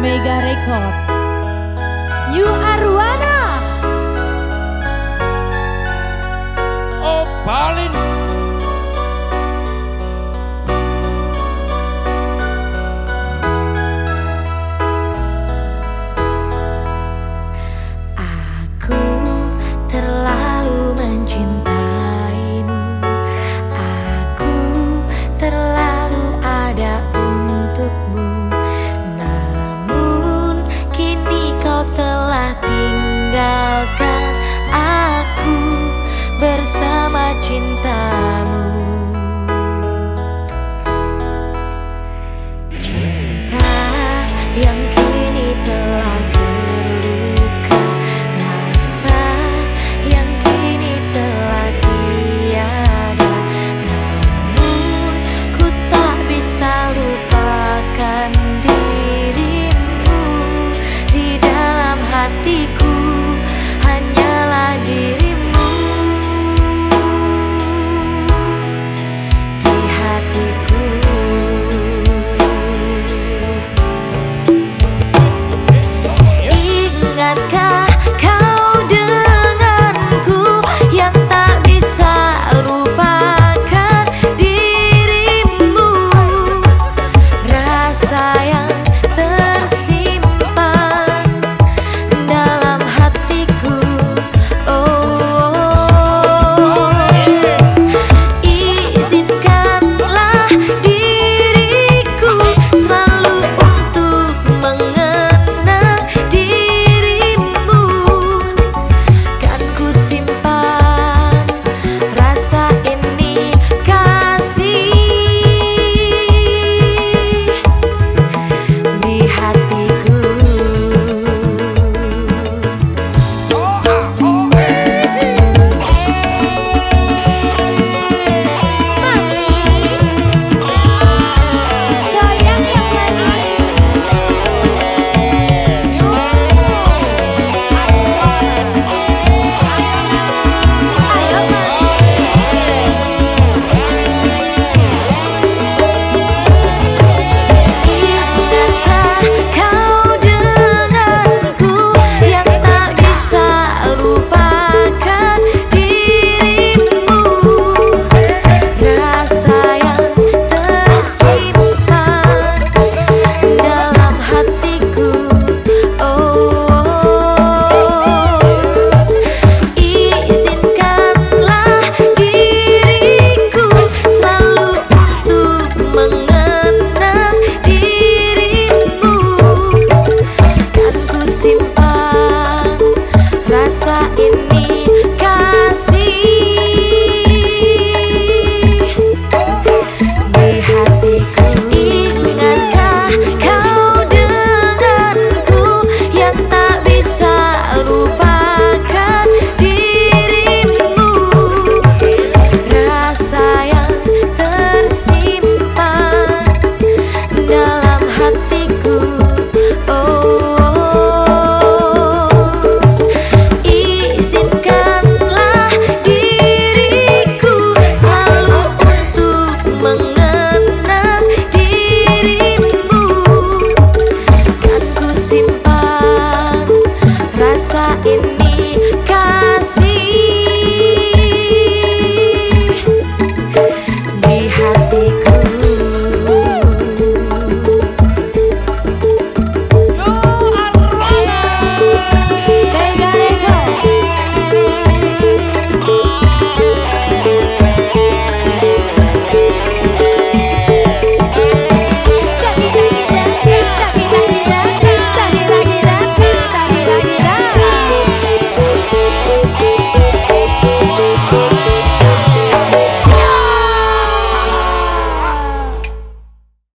Mega Record. You Arwana Oh Balin